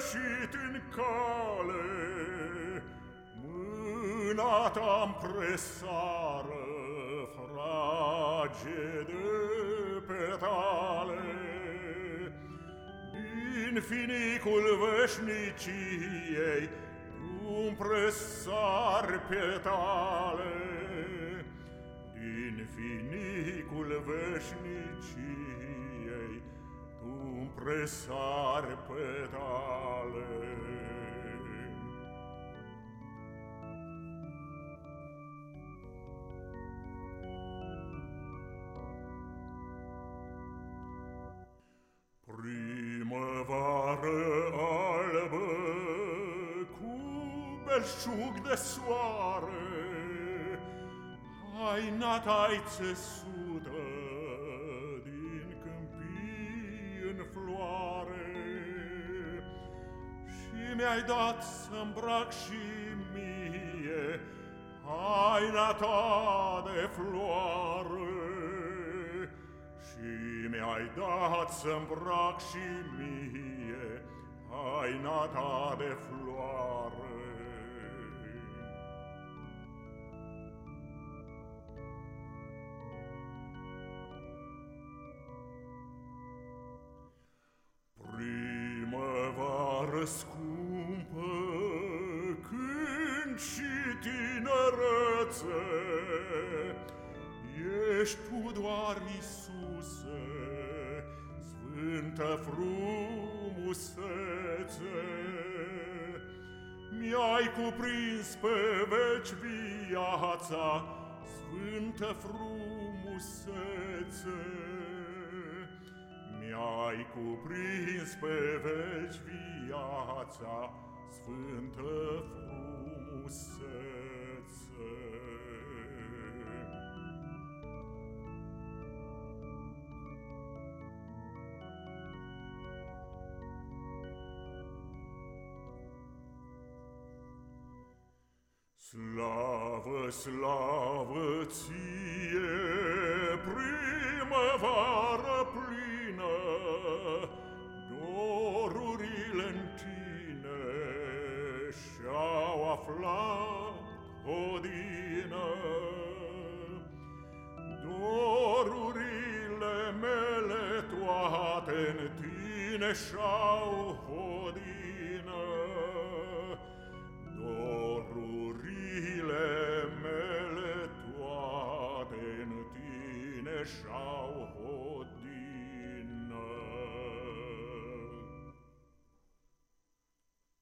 ieșit în cale, Mâna ta-mi presară frage de petale, Din finicul veșniciei tu-mi presar petale, Din finicul veșniciei un pressare petale Primăvară albă cu belșug de soare, haina tai țesut, mi-ai dat să-mbrac și mie haina ta de floare și mi-ai dat să-mbrac și mie haina ta de floare. Primăvară scumpă, și tinerețe, Ești tu doar, Iisuse, sfântă frumusețe. Mi-ai cuprins pe veci viața, sfântă frumusețe. Mi-ai cuprins pe veci viața, sfântă frumusețe. Slavă, slavă ție, primăvară plină, Dorurile în tine și-au aflat odină. Dorurile mele toate în tine și-au